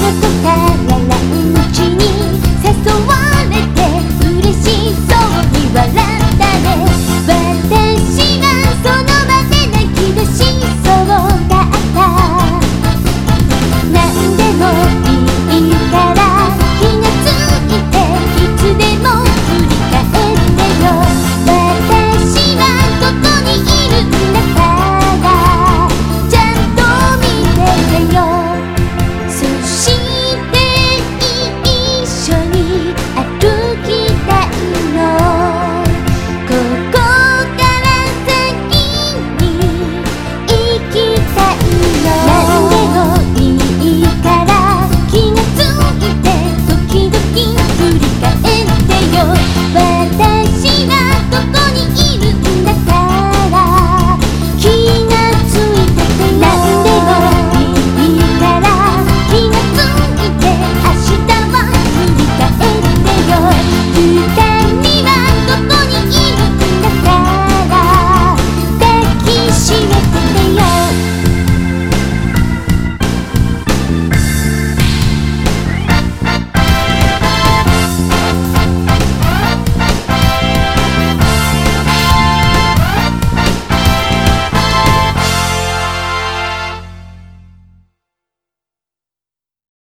ぶ答え